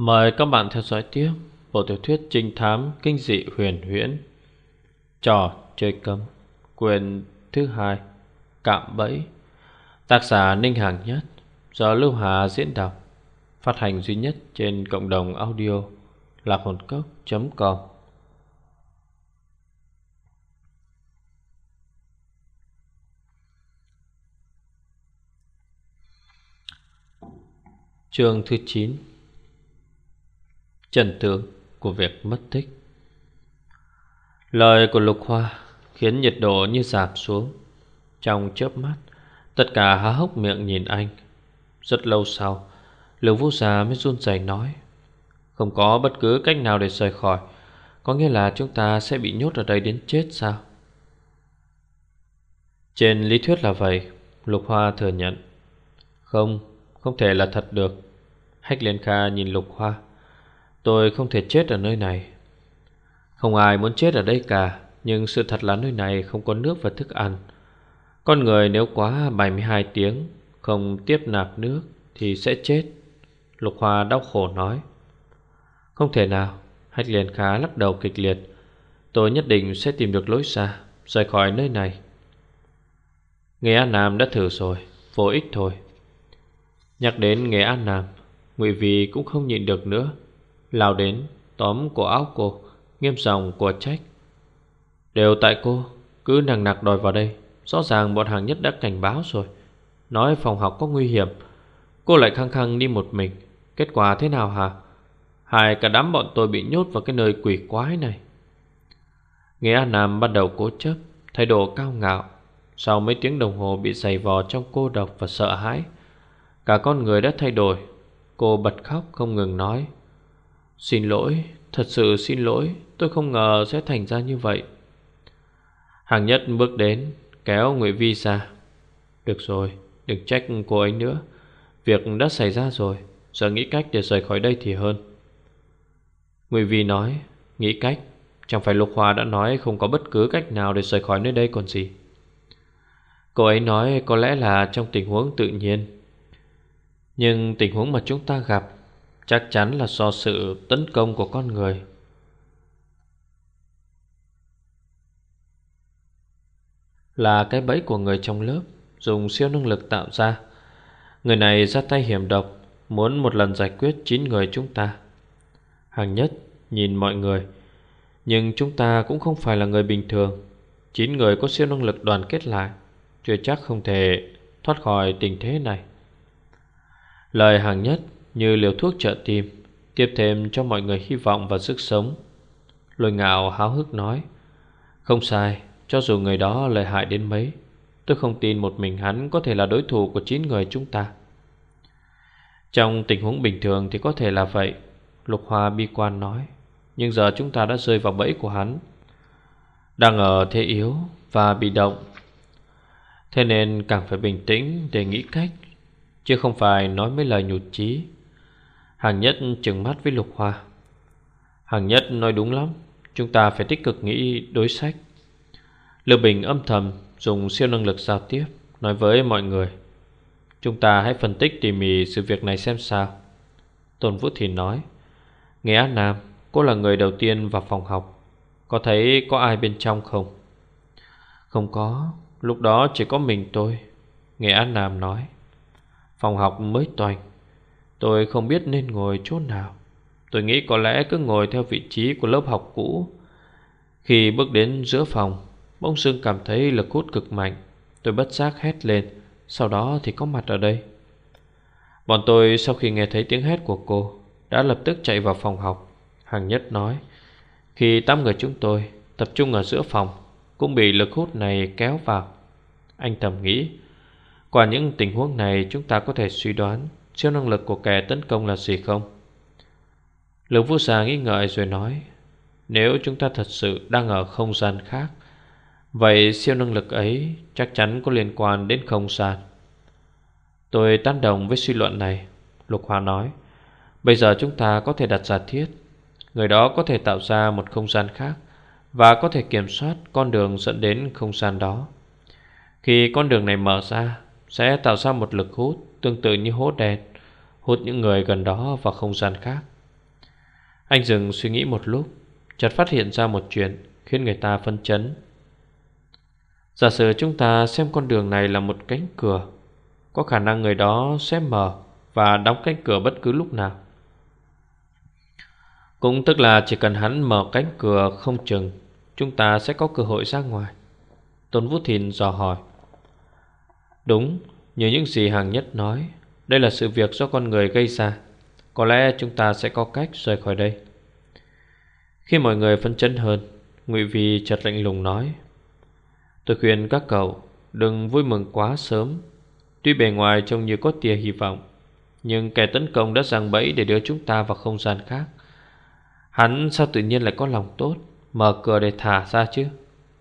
Mời các bạn theo dõi tiếp bộ tiểu thuyết trinh thám kinh dị huyền huyễn Trò chơi cấm Quyền thứ hai, Cạm bẫy. Tác giả Ninh Hàng Nhất, Do Lưu Hà diễn đọc. Phát hành duy nhất trên cộng đồng audio Lạc hồn cốc.com Chương thứ 9 Trần tướng của việc mất tích. Lời của Lục Hoa khiến nhiệt độ như giảm xuống. Trong chớp mắt Tất cả há hốc miệng nhìn anh. Rất lâu sau Lương Vũ Già mới run rẩy nói Không có bất cứ cách nào để rời khỏi. Có nghĩa là chúng ta sẽ bị nhốt ở đây đến chết sao? Trên lý thuyết là vậy Lục Hoa thừa nhận. Không, không thể là thật được. Hách Liên Kha nhìn Lục Hoa. Tôi không thể chết ở nơi này. Không ai muốn chết ở đây cả, Nhưng sự thật là nơi này không có nước và thức ăn. Con người nếu quá 72 tiếng Không tiếp nạp nước Thì sẽ chết, Lục Hoa đau khổ nói. Không thể nào, Hách liền khá lắc đầu kịch liệt. Tôi nhất định sẽ tìm được lối xa, Rời khỏi nơi này. Nghệ An Nam đã thử rồi, Vô ích thôi. Nhắc đến Nghệ An Nam, Ngụy Vì cũng không nhịn được nữa. Lao đến tóm cổ áo cô, Nghiêm giọng của trách. Đều tại cô, Cứ nặng nặc đòi vào đây, Rõ ràng bọn hàng nhất đã cảnh báo rồi. Nói phòng học có nguy hiểm, Cô lại khăng khăng đi một mình. Kết quả thế nào hả? Hai cả đám bọn tôi bị nhốt vào cái nơi quỷ quái này. Nghe An Nam bắt đầu cố chấp, Thái độ cao ngạo. Sau mấy tiếng đồng hồ bị giày vò trong cô độc và sợ hãi, Cả con người đã thay đổi. Cô bật khóc không ngừng nói Xin lỗi, thật sự xin lỗi Tôi không ngờ sẽ thành ra như vậy. Hàng nhất bước đến Kéo Nguyễn Vi ra. Được rồi, đừng trách cô ấy nữa. Việc đã xảy ra rồi Giờ nghĩ cách để rời khỏi đây thì hơn. Nguyễn Vi nói Nghĩ cách? Chẳng phải Lục Hòa đã nói không có bất cứ cách nào để rời khỏi nơi đây còn gì. Cô ấy nói có lẽ là trong tình huống tự nhiên. Nhưng tình huống mà chúng ta gặp Chắc chắn là do sự tấn công của con người. Là cái bẫy của người trong lớp, Dùng siêu năng lực tạo ra. Người này ra tay hiểm độc, Muốn một lần giải quyết 9 người chúng ta. Hàng nhất nhìn mọi người, Nhưng chúng ta cũng không phải là người bình thường. 9 người có siêu năng lực đoàn kết lại, Chưa chắc không thể thoát khỏi tình thế này. Lời hàng nhất như liều thuốc trợ tim, tiếp thêm cho mọi người hy vọng và sức sống. Lôi ngạo háo hức nói, không sai, cho dù người đó lợi hại đến mấy, tôi không tin một mình hắn có thể là đối thủ của chín người chúng ta. Trong tình huống bình thường thì có thể là vậy, Lục Hoa bi quan nói, nhưng giờ chúng ta đã rơi vào bẫy của hắn. Đang ở thế yếu và bị động Thế nên càng phải bình tĩnh để nghĩ cách Chứ không phải nói mấy lời nhụt chí Hàng nhất trừng mắt với Lục Hoa. Hàng nhất nói đúng lắm, Chúng ta phải tích cực nghĩ đối sách. Lưu Bình âm thầm Dùng siêu năng lực giao tiếp, Nói với mọi người, Chúng ta hãy phân tích tỉ mỉ sự việc này xem sao. Tôn Vũ thì nói Nghe Á Nam, Cô là người đầu tiên vào phòng học, Có thấy có ai bên trong không? Không có, Lúc đó chỉ có mình tôi, Nghệ An Nam nói. Phòng học mới toanh Tôi không biết nên ngồi chỗ nào. Tôi nghĩ có lẽ cứ ngồi theo vị trí của lớp học cũ. Khi bước đến giữa phòng, Bỗng dưng cảm thấy lực hút cực mạnh. Tôi bất giác hét lên, Sau đó thì có mặt ở đây. Bọn tôi sau khi nghe thấy tiếng hét của cô, Đã lập tức chạy vào phòng học. Hàng nhất nói, Khi tám người chúng tôi tập trung ở giữa phòng, Cũng bị lực hút này kéo vào. Anh thầm nghĩ, Qua những tình huống này chúng ta có thể suy đoán Siêu năng lực của kẻ tấn công là gì không? Lục Vũ Già nghĩ ngợi rồi nói, Nếu chúng ta thật sự đang ở không gian khác, Vậy siêu năng lực ấy chắc chắn có liên quan đến không gian. Tôi tán đồng với suy luận này, Lục hòa nói, Bây giờ chúng ta có thể đặt giả thiết, Người đó có thể tạo ra một không gian khác Và có thể kiểm soát con đường dẫn đến không gian đó. Khi con đường này mở ra, Sẽ tạo ra một lực hút tương tự như hố đen, hút những người gần đó vào không gian khác. Anh dừng suy nghĩ một lúc, Chợt phát hiện ra một chuyện Khiến người ta phân chấn. Giả sử chúng ta xem con đường này là một cánh cửa, Có khả năng người đó sẽ mở Và đóng cánh cửa bất cứ lúc nào. Cũng tức là chỉ cần hắn mở cánh cửa không chừng, Chúng ta sẽ có cơ hội ra ngoài. Tôn Vũ Thìn dò hỏi. Đúng như những gì hàng nhất nói, Đây là sự việc do con người gây ra. Có lẽ chúng ta sẽ có cách rời khỏi đây. Khi mọi người phân chân hơn, Ngụy Vi chợt lạnh lùng nói, Tôi khuyên các cậu Đừng vui mừng quá sớm. Tuy bề ngoài trông như có tia hy vọng, Nhưng kẻ tấn công đã giằng bẫy Để đưa chúng ta vào không gian khác. Hắn sao tự nhiên lại có lòng tốt, Mở cửa để thả ra chứ?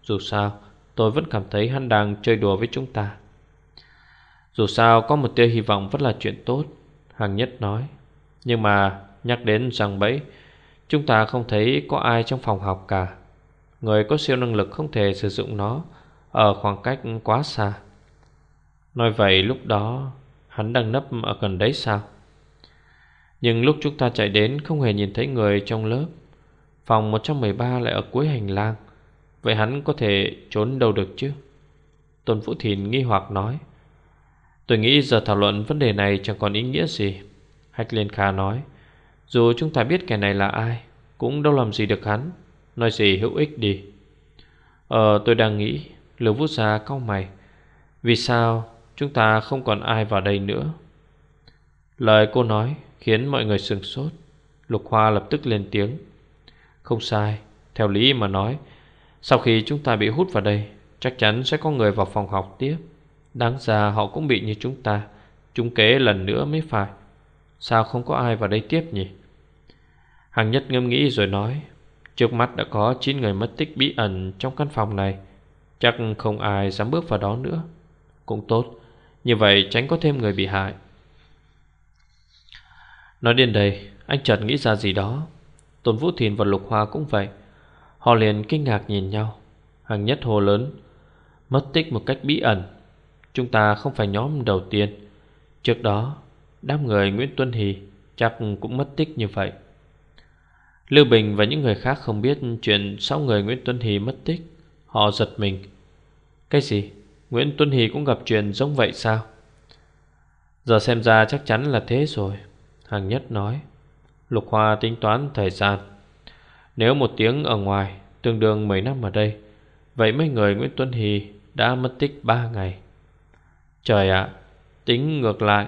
Dù sao, tôi vẫn cảm thấy hắn đang chơi đùa với chúng ta. Dù sao có một tia hy vọng vẫn là chuyện tốt Hàng nhất nói. Nhưng mà nhắc đến rằng bẫy, Chúng ta không thấy có ai trong phòng học cả. Người có siêu năng lực không thể sử dụng nó Ở khoảng cách quá xa. Nói vậy lúc đó, Hắn đang nấp ở gần đấy sao? Nhưng lúc chúng ta chạy đến, Không hề nhìn thấy người trong lớp. Phòng 113 lại ở cuối hành lang. Vậy hắn có thể trốn đâu được chứ? Tôn Vũ Thìn nghi hoặc nói. Tôi nghĩ giờ thảo luận vấn đề này chẳng còn ý nghĩa gì. Hách Liên Kha nói, Dù chúng ta biết kẻ này là ai, Cũng đâu làm gì được hắn. Nói gì hữu ích đi. Ờ tôi đang nghĩ, Lưu Vũ Gia cau mày, Vì sao chúng ta không còn ai vào đây nữa? Lời cô nói Khiến mọi người sừng sốt. Lục Hoa lập tức lên tiếng. Không sai, Theo lý mà nói, Sau khi chúng ta bị hút vào đây, Chắc chắn sẽ có người vào phòng học tiếp. Đáng ra họ cũng bị như chúng ta. Chúng kế lần nữa mới phải. Sao không có ai vào đây tiếp nhỉ? Hàng nhất ngâm nghĩ rồi nói, Trước mắt đã có 9 người mất tích bí ẩn trong căn phòng này. Chắc không ai dám bước vào đó nữa. Cũng tốt, Như vậy tránh có thêm người bị hại. Nói đến đây, Anh chợt nghĩ ra gì đó. Tôn Vũ Thìn và Lục Hoa cũng vậy. Họ liền kinh ngạc nhìn nhau. Hàng nhất hồ lớn, Mất tích một cách bí ẩn Chúng ta không phải nhóm đầu tiên. Trước đó, Đám người Nguyễn Tuân Hì Chắc cũng mất tích như vậy. Lưu Bình và những người khác không biết Chuyện 6 người Nguyễn Tuân Hì mất tích, Họ giật mình. Cái gì? Nguyễn Tuân Hì cũng gặp chuyện giống vậy sao? Giờ xem ra chắc chắn là thế rồi, Hàng nhất nói. Lục Hoa tính toán thời gian. Nếu một tiếng ở ngoài, Tương đương 10 năm ở đây, Vậy mấy người Nguyễn Tuân Hì Đã mất tích 3 ngày. Trời ạ, Tính ngược lại,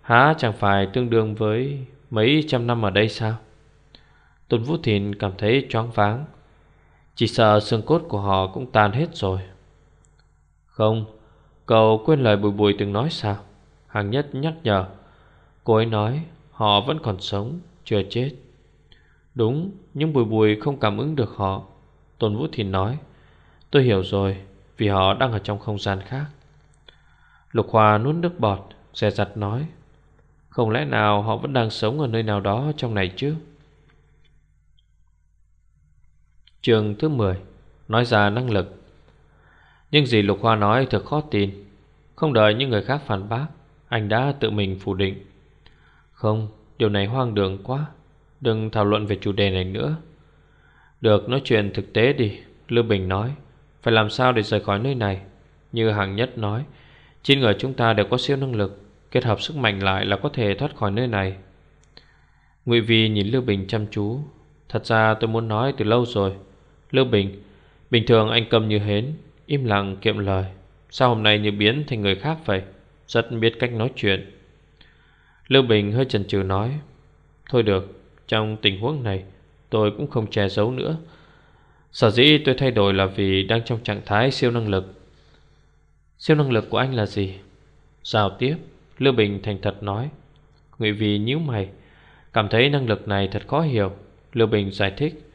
Há chẳng phải tương đương với Mấy trăm năm ở đây sao? Tôn Vũ Thìn cảm thấy choáng váng. Chỉ sợ xương cốt của họ cũng tan hết rồi. Không, Cậu quên lời Bùi Bùi từng nói sao? Hàng nhất nhắc nhở. Cô ấy nói họ vẫn còn sống, Chưa chết. Đúng, nhưng Bùi Bùi không cảm ứng được họ. Tôn Vũ Thìn nói, Tôi hiểu rồi, Vì họ đang ở trong không gian khác. Lục Hòa nuốt nước bọt Xe giặt nói Không lẽ nào họ vẫn đang sống ở nơi nào đó trong này chứ? Trường thứ 10 Nói ra năng lực. Nhưng gì Lục Hoa nói thật khó tin. Không đợi những người khác phản bác Anh đã tự mình phủ định. Không, điều này hoang đường quá Đừng thảo luận về chủ đề này nữa. Được nói chuyện thực tế đi Lưu Bình nói. Phải làm sao để rời khỏi nơi này? Như Hằng nhất nói Chín người chúng ta đều có siêu năng lực, Kết hợp sức mạnh lại là có thể thoát khỏi nơi này. Ngụy Vi nhìn Lưu Bình chăm chú. Thật ra tôi muốn nói từ lâu rồi. Lưu Bình Bình thường anh cầm như hến, Im lặng kiệm lời. Sao hôm nay như biến thành người khác vậy? Rất biết cách nói chuyện. Lưu Bình hơi chần chừ nói, Thôi được, Trong tình huống này, Tôi cũng không che giấu nữa. Sở dĩ tôi thay đổi là vì Đang trong trạng thái siêu năng lực. Siêu năng lực của anh là gì? Giao tiếp Lưu Bình thành thật nói. Ngụy Vì nhíu mày. Cảm thấy năng lực này thật khó hiểu Lưu Bình giải thích.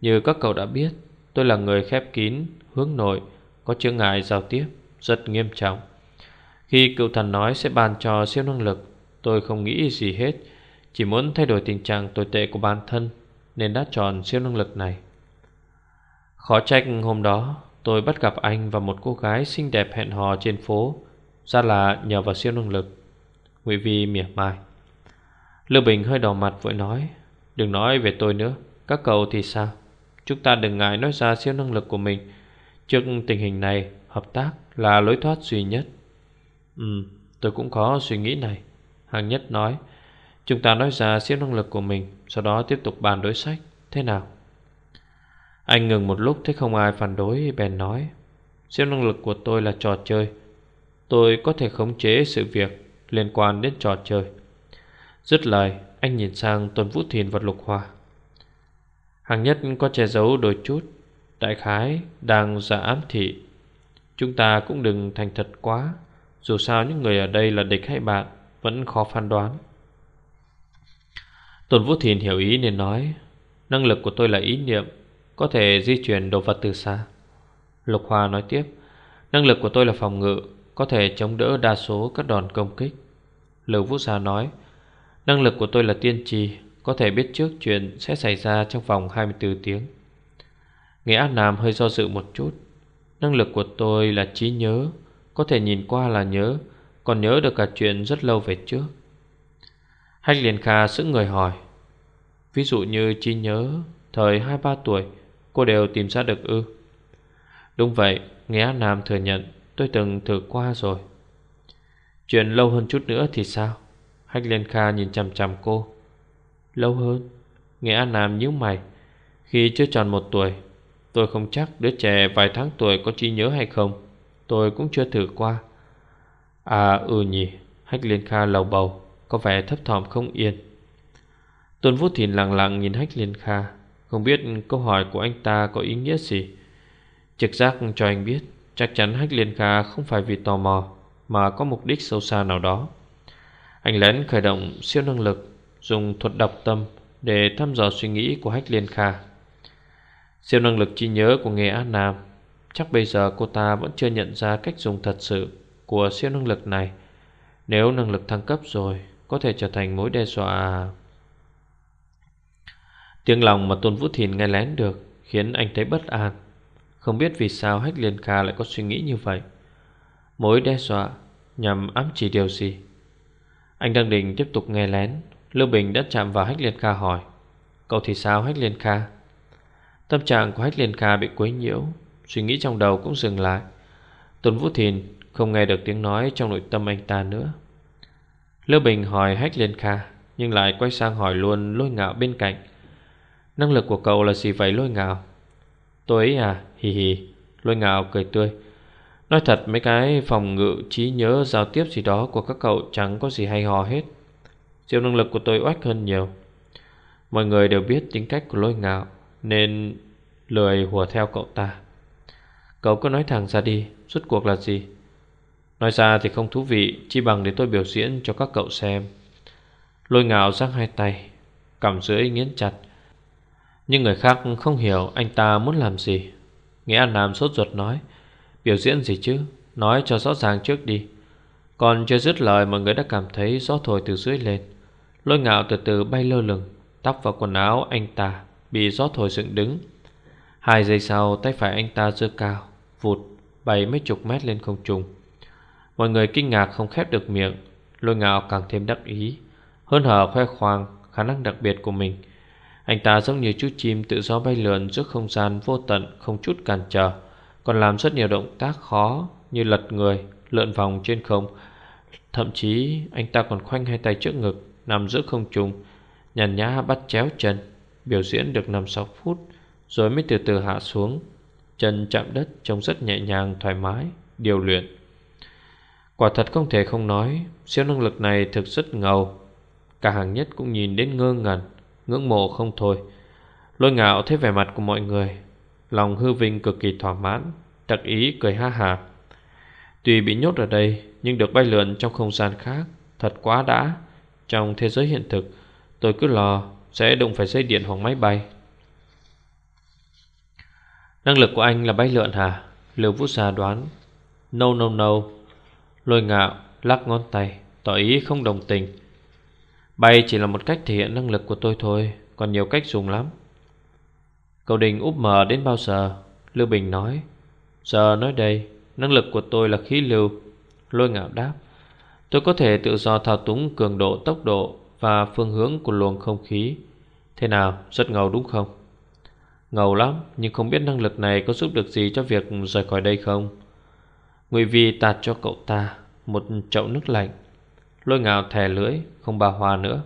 Như các cậu đã biết Tôi là người khép kín, hướng nội Có chướng ngại giao tiếp Rất nghiêm trọng. Khi cựu thần nói sẽ ban cho siêu năng lực Tôi không nghĩ gì hết. Chỉ muốn thay đổi tình trạng tồi tệ của bản thân Nên đã chọn siêu năng lực này. Khó trách hôm đó Tôi bắt gặp anh và một cô gái xinh đẹp hẹn hò trên phố. Ra là nhờ vào siêu năng lực. Ngụy Vi mỉa mai. Lưu Bình hơi đỏ mặt vội nói, Đừng nói về tôi nữa. Các cậu thì sao? Chúng ta đừng ngại nói ra siêu năng lực của mình. Trước tình hình này, Hợp tác là lối thoát duy nhất. Ừ tôi cũng có suy nghĩ này. Hàng nhất nói, Chúng ta nói ra siêu năng lực của mình, Sau đó tiếp tục bàn đối sách. Thế nào? Anh ngừng một lúc thấy không ai phản đối, Bèn nói, Siêu năng lực của tôi là trò chơi. Tôi có thể khống chế sự việc Liên quan đến trò chơi. Dứt lời, Anh nhìn sang Tuần Vũ Thiền và Lục Hoa Hàng nhất có che giấu đôi chút. Đại khái đang giả ám thị. Chúng ta cũng đừng thành thật quá. Dù sao những người ở đây là địch hay bạn, Vẫn khó phán đoán. Tôn Vũ Thiền hiểu ý nên nói, Năng lực của tôi là ý niệm. Có thể di chuyển đồ vật từ xa. Lục Hoa nói tiếp, Năng lực của tôi là phòng ngự, Có thể chống đỡ đa số các đòn công kích. Lưu Vũ Sa nói, Năng lực của tôi là tiên trì Có thể biết trước chuyện sẽ xảy ra trong vòng 24 tiếng. Nghệ An Nam hơi do dự một chút, Năng lực của tôi là trí nhớ, Có thể nhìn qua là nhớ, Còn nhớ được cả chuyện rất lâu về trước. Hách liền kha sững người hỏi, Ví dụ như trí nhớ, Thời 2-3 tuổi Cô đều tìm ra được ư? Đúng vậy Nghe Nam thừa nhận, Tôi từng thử qua rồi. Chuyện lâu hơn chút nữa thì sao? Hách Liên Kha nhìn chằm chằm cô. Lâu hơn? Nghe Nam nhíu mày. Khi chưa tròn một tuổi, Tôi không chắc đứa trẻ vài tháng tuổi có trí nhớ hay không. Tôi cũng chưa thử qua. À ừ nhỉ. Hách Liên Kha lầu bầu, Có vẻ thấp thỏm không yên. Tuấn Vũ Thìn lặng lặng nhìn Hách Liên Kha. Không biết câu hỏi của anh ta có ý nghĩa gì. Trực giác cho anh biết, Chắc chắn Hách Liên Kha không phải vì tò mò, Mà có mục đích sâu xa nào đó. Anh lén khởi động siêu năng lực, Dùng thuật đọc tâm Để thăm dò suy nghĩ của Hách Liên Kha. Siêu năng lực trí nhớ của Nghệ An Nam, Chắc bây giờ cô ta vẫn chưa nhận ra cách dùng thật sự Của siêu năng lực này. Nếu năng lực thăng cấp rồi, Có thể trở thành mối đe dọa Tiếng lòng mà Tôn Vũ Thìn nghe lén được Khiến anh thấy bất an. Không biết vì sao Hách Liên Kha lại có suy nghĩ như vậy. Mối đe dọa Nhằm ám chỉ điều gì? Anh đang định tiếp tục nghe lén. Lưu Bình đã chạm vào Hách Liên Kha hỏi, Cậu thì sao, Hách Liên Kha? Tâm trạng của Hách Liên Kha bị quấy nhiễu, Suy nghĩ trong đầu cũng dừng lại. Tôn Vũ Thìn không nghe được tiếng nói Trong nội tâm anh ta nữa. Lưu Bình hỏi Hách Liên Kha, Nhưng lại quay sang hỏi luôn lôi ngạo bên cạnh. Năng lực của cậu là gì vậy, lôi ngạo? Tôi ấy à? Hì hì. Lôi ngạo cười tươi. Nói thật, mấy cái phòng ngự trí nhớ giao tiếp gì đó Của các cậu chẳng có gì hay ho hết. Siêu năng lực của tôi oách hơn nhiều. Mọi người đều biết tính cách của lôi ngạo, Nên lười hùa theo cậu ta. Cậu cứ nói thẳng ra đi Suốt cuộc là gì? Nói ra thì không thú vị Chỉ bằng để tôi biểu diễn cho các cậu xem. Lôi ngạo giang hai tay Cầm dưới nghiến chặt. Nhưng người khác không hiểu anh ta muốn làm gì. Nghĩa An Nam sốt ruột nói, Biểu diễn gì chứ? Nói cho rõ ràng trước đi. Còn chưa dứt lời mọi người đã cảm thấy gió thổi từ dưới lên. Lôi ngạo từ từ bay lơ lửng, Tóc và quần áo anh ta Bị gió thổi dựng đứng. Hai giây sau, tay phải anh ta dơ cao, Vụt, bay mấy chục mét lên không trung. Mọi người kinh ngạc không khép được miệng. Lôi ngạo càng thêm đắc ý. Hơn hở khoe khoang, khả năng đặc biệt của mình anh ta giống như chú chim tự do bay lượn giữa không gian vô tận không chút cản trở Còn làm rất nhiều động tác khó như lật người, lượn vòng trên không. Thậm chí anh ta còn khoanh hai tay trước ngực Nằm giữa không trung Nhàn nhã bắt chéo chân Biểu diễn được 5-6 phút Rồi mới từ từ hạ xuống. Chân chạm đất trông rất nhẹ nhàng thoải mái Điều luyện. Quả thật không thể không nói Siêu năng lực này thực rất ngầu. Cả hàng nhất cũng nhìn đến ngơ ngẩn. Ngưỡng mộ không thôi. Lôi ngạo thấy vẻ mặt của mọi người, Lòng hư vinh cực kỳ thỏa mãn, Đặc ý cười ha hà. Tuy bị nhốt ở đây, Nhưng được bay lượn trong không gian khác, Thật quá đã. Trong thế giới hiện thực, Tôi cứ lo sẽ đụng phải dây điện hoặc máy bay. Năng lực của anh là bay lượn hả? Lưu Vũ Sa đoán. No no no. Lôi ngạo lắc ngón tay, Tỏ ý không đồng tình. Bay chỉ là một cách thể hiện năng lực của tôi thôi Còn nhiều cách dùng lắm. Cậu định úp mở đến bao giờ? Lưu Bình nói. Giờ nói đây Năng lực của tôi là khí lưu. Lôi ngạo đáp. Tôi có thể tự do thao túng cường độ tốc độ Và phương hướng của luồng không khí. Thế nào, rất ngầu đúng không? Ngầu lắm, nhưng không biết năng lực này có giúp được gì cho việc rời khỏi đây không? Ngụy Vi tạt cho cậu ta một chậu nước lạnh. Lôi ngào thè lưỡi, không bà hòa nữa.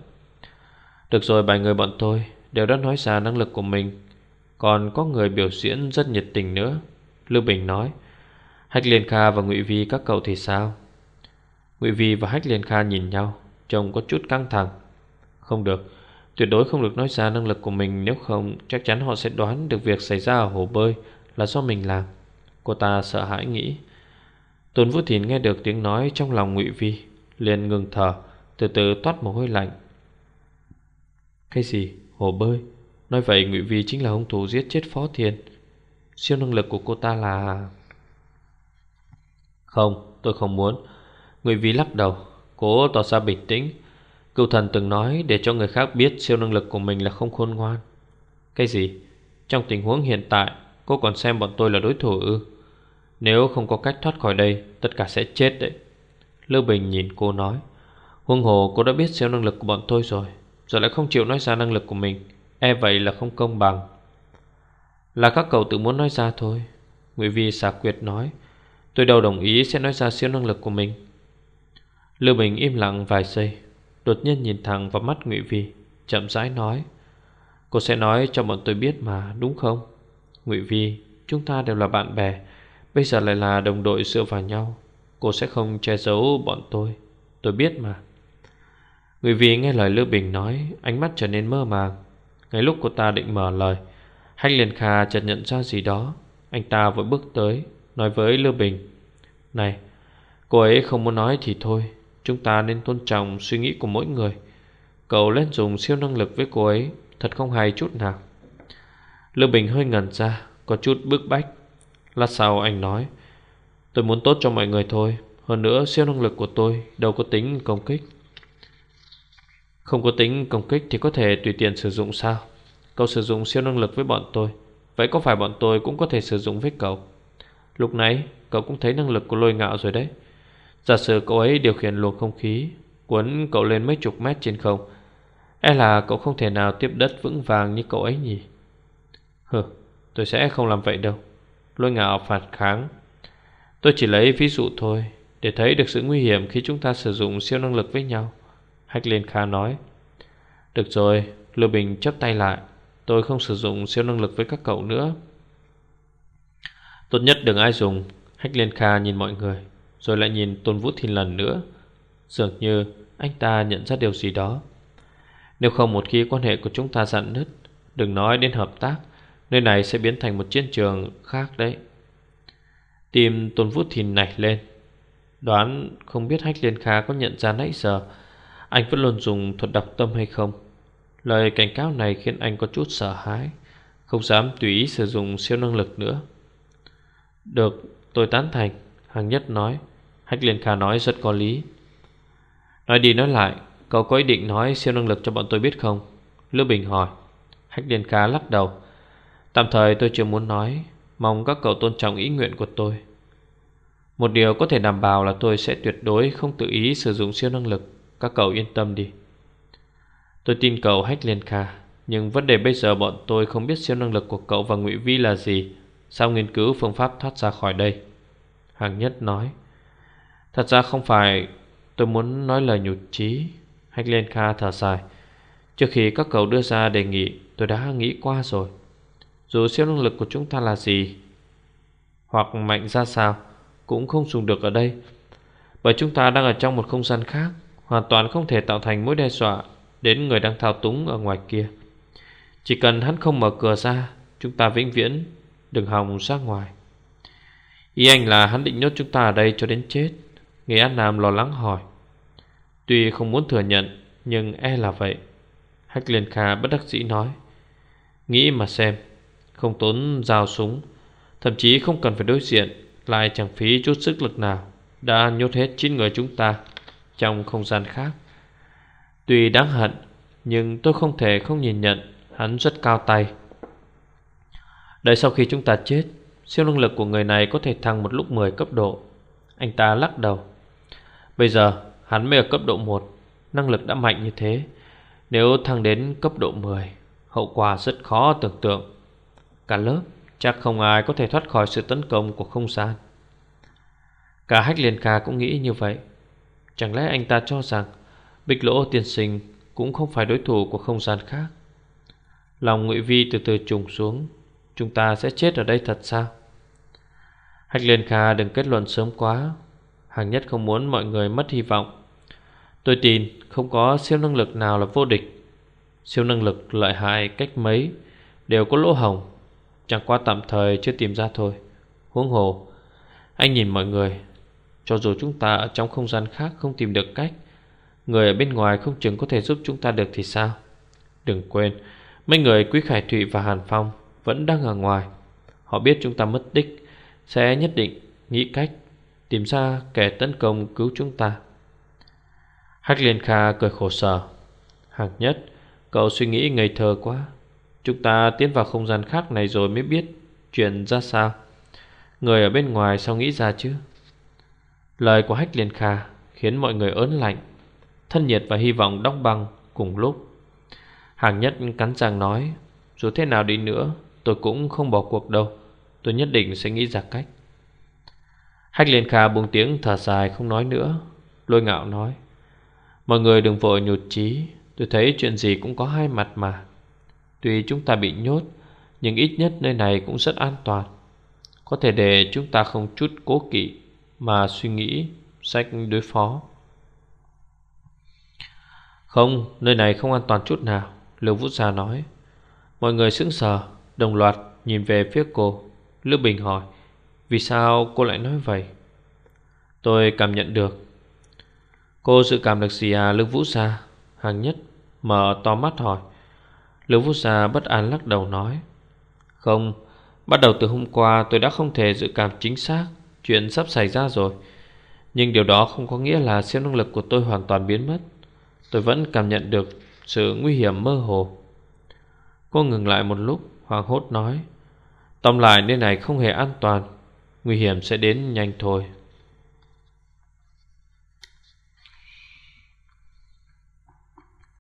Được rồi, bài người bọn tôi đều đã nói ra năng lực của mình. Còn có người biểu diễn rất nhiệt tình nữa. Lưu Bình nói, Hách Liên Kha và Ngụy Vi các cậu thì sao? Ngụy Vi và Hách Liên Kha nhìn nhau, trông có chút căng thẳng. Không được, Tuyệt đối không được nói ra năng lực của mình Nếu không chắc chắn họ sẽ đoán được việc xảy ra ở hồ bơi Là do mình làm Cô ta sợ hãi nghĩ Tôn Vũ Thìn nghe được tiếng nói trong lòng ngụy Vi liền ngừng thở Từ từ toát mồ hôi lạnh. Cái gì? Hồ bơi? Nói vậy ngụy Vi chính là hung thủ giết chết Phó Thiên. Siêu năng lực của cô ta là... Không, tôi không muốn. Ngụy Vi lắc đầu Cố tỏ ra bình tĩnh. Cựu thần từng nói để cho người khác biết siêu năng lực của mình là không khôn ngoan. Cái gì? Trong tình huống hiện tại Cô còn xem bọn tôi là đối thủ ư? Nếu không có cách thoát khỏi đây Tất cả sẽ chết đấy. Lưu Bình nhìn cô nói Huân hồ cô đã biết siêu năng lực của bọn tôi rồi, Giờ lại không chịu nói ra năng lực của mình. E vậy là không công bằng. Là các cậu tự muốn nói ra thôi. Ngụy Vi xà quyệt nói, Tôi đâu đồng ý sẽ nói ra siêu năng lực của mình. Lưu Bình im lặng vài giây, Đột nhiên nhìn thẳng vào mắt Ngụy Vi, Chậm rãi nói, Cô sẽ nói cho bọn tôi biết mà, đúng không? Ngụy Vi, Chúng ta đều là bạn bè, Bây giờ lại là đồng đội dựa vào nhau. Cô sẽ không che giấu bọn tôi. Tôi biết mà. Người Vi nghe lời Lưu Bình nói, Ánh mắt trở nên mơ màng. Ngay lúc cô ta định mở lời, Hách liền Kha chợt nhận ra gì đó. Anh ta vội bước tới, Nói với Lưu Bình, Này, Cô ấy không muốn nói thì thôi. Chúng ta nên tôn trọng suy nghĩ của mỗi người. Cậu lên dùng siêu năng lực với cô ấy, Thật không hay chút nào. Lưu Bình hơi ngẩn ra, Có chút bức bách. Lát sau anh nói Tôi muốn tốt cho mọi người thôi. Hơn nữa, siêu năng lực của tôi Đâu có tính công kích. Không có tính công kích Thì có thể tùy tiện sử dụng sao? Cậu sử dụng siêu năng lực với bọn tôi. Vậy có phải bọn tôi cũng có thể sử dụng với cậu? Lúc nãy, cậu cũng thấy năng lực của lôi ngạo rồi đấy. Giả sử cậu ấy điều khiển luồng không khí Cuốn cậu lên mấy chục mét trên không E là cậu không thể nào tiếp đất vững vàng như cậu ấy nhỉ? Hừ, Tôi sẽ không làm vậy đâu. Lôi ngạo phản kháng. Tôi chỉ lấy ví dụ thôi, Để thấy được sự nguy hiểm khi chúng ta sử dụng siêu năng lực với nhau. Hách Liên Kha nói. Được rồi, Lưu Bình chấp tay lại. Tôi không sử dụng siêu năng lực với các cậu nữa. Tốt nhất đừng ai dùng. Hách Liên Kha nhìn mọi người, rồi lại nhìn Tôn Vũ Thìn lần nữa. Dường như anh ta nhận ra điều gì đó. Nếu không một khi quan hệ của chúng ta dặn nứt, Đừng nói đến hợp tác, Nơi này sẽ biến thành một chiến trường khác đấy. Tim Tôn Vũ Thìn nảy lên. Đoán không biết Hách Liên Kha có nhận ra nãy giờ Anh vẫn luôn dùng thuật đọc tâm hay không. Lời cảnh cáo này khiến anh có chút sợ hãi Không dám tùy ý sử dụng siêu năng lực nữa. Được, tôi tán thành Hằng Nhất nói. Hách Liên Kha nói rất có lý. Nói đi nói lại Cậu có ý định nói siêu năng lực cho bọn tôi biết không? Lưu Bình hỏi. Hách Liên Kha lắc đầu. Tạm thời tôi chưa muốn nói. Mong các cậu tôn trọng ý nguyện của tôi. Một điều có thể đảm bảo là tôi sẽ tuyệt đối không tự ý sử dụng siêu năng lực. Các cậu yên tâm đi. Tôi tin cậu Hách Liên Kha, Nhưng vấn đề bây giờ bọn tôi không biết siêu năng lực của cậu và Ngụy Vi là gì. Sao nghiên cứu phương pháp thoát ra khỏi đây? Hàng Nhất nói. Thật ra không phải tôi muốn nói lời nhụt chí. Hách Liên Kha thở dài. Trước khi các cậu đưa ra đề nghị, Tôi đã nghĩ qua rồi. Dù siêu năng lực của chúng ta là gì, Hoặc mạnh ra sao, Cũng không dùng được ở đây. Bởi chúng ta đang ở trong một không gian khác, Hoàn toàn không thể tạo thành mối đe dọa Đến người đang thao túng ở ngoài kia. Chỉ cần hắn không mở cửa ra, Chúng ta vĩnh viễn Đừng hòng ra ngoài. Ý anh là hắn định nhốt chúng ta ở đây cho đến chết, người An Nam lo lắng hỏi. Tuy không muốn thừa nhận, Nhưng e là vậy. Hách Liên Kha bất đắc dĩ nói. Nghĩ mà xem. Không tốn dao súng, Thậm chí không cần phải đối diện, Lại chẳng phí chút sức lực nào. Đã nhốt hết 9 người chúng ta Trong không gian khác. Tuy đáng hận, Nhưng tôi không thể không nhìn nhận, Hắn rất cao tay. Đợi sau khi chúng ta chết, Siêu năng lực của người này có thể thăng một lúc 10 cấp độ. Anh ta lắc đầu. Bây giờ, hắn mới ở cấp độ 1 Năng lực đã mạnh như thế. Nếu thăng đến cấp độ 10 Hậu quả rất khó tưởng tượng. Cả lớp chắc không ai có thể thoát khỏi sự tấn công của không gian. Cả Hách Liên Ca cũng nghĩ như vậy. Chẳng lẽ anh ta cho rằng Bích lỗ tiên sinh Cũng không phải đối thủ của không gian khác? Lòng Ngụy Vi từ từ trùng xuống. Chúng ta sẽ chết ở đây thật sao? Hách Liên Kha đừng kết luận sớm quá. Hàng nhất không muốn mọi người mất hy vọng. Tôi tin không có siêu năng lực nào là vô địch. Siêu năng lực, lợi hại, cách mấy Đều có lỗ hồng Chẳng qua tạm thời chưa tìm ra thôi. Huống hồ, Anh nhìn mọi người. Cho dù chúng ta ở trong không gian khác không tìm được cách, Người ở bên ngoài không chừng có thể giúp chúng ta được thì sao? Đừng quên, Mấy người Quý Khải Thụy và Hàn Phong Vẫn đang ở ngoài. Họ biết chúng ta mất tích Sẽ nhất định nghĩ cách Tìm ra kẻ tấn công cứu chúng ta. Hắc Liên Kha cười khổ sở. Hạng nhất, Cậu suy nghĩ ngây thơ quá. Chúng ta tiến vào không gian khác này rồi mới biết Chuyện ra sao. Người ở bên ngoài sao nghĩ ra chứ? Lời của Hách Liên Kha Khiến mọi người ớn lạnh, Thân nhiệt và hy vọng đóng băng cùng lúc. Hàng nhất cắn răng nói, Dù thế nào đi nữa, Tôi cũng không bỏ cuộc đâu. Tôi nhất định sẽ nghĩ ra cách. Hách Liên Kha buông tiếng thở dài không nói nữa. Lôi ngạo nói, Mọi người đừng vội nhụt chí. Tôi thấy chuyện gì cũng có hai mặt mà. Tuy chúng ta bị nhốt, Nhưng ít nhất nơi này cũng rất an toàn. Có thể để chúng ta không chút cố kỵ Mà suy nghĩ, Sách đối phó. Không, Nơi này không an toàn chút nào, Lưu Vũ Gia nói. Mọi người sững sờ, Đồng loạt nhìn về phía cô. Lưu Bình hỏi, Vì sao cô lại nói vậy? Tôi cảm nhận được. Cô dự cảm được gì à Lưu Vũ Gia? Hàng nhất mở to mắt hỏi. Lưu Vũ Gia bất an lắc đầu nói, Không, Bắt đầu từ hôm qua tôi đã không thể dự cảm chính xác Chuyện sắp xảy ra rồi. Nhưng điều đó không có nghĩa là siêu năng lực của tôi hoàn toàn biến mất. Tôi vẫn cảm nhận được sự nguy hiểm mơ hồ. Cô ngừng lại một lúc Hoàng hốt nói, Tóm lại, nơi này không hề an toàn. Nguy hiểm sẽ đến nhanh thôi.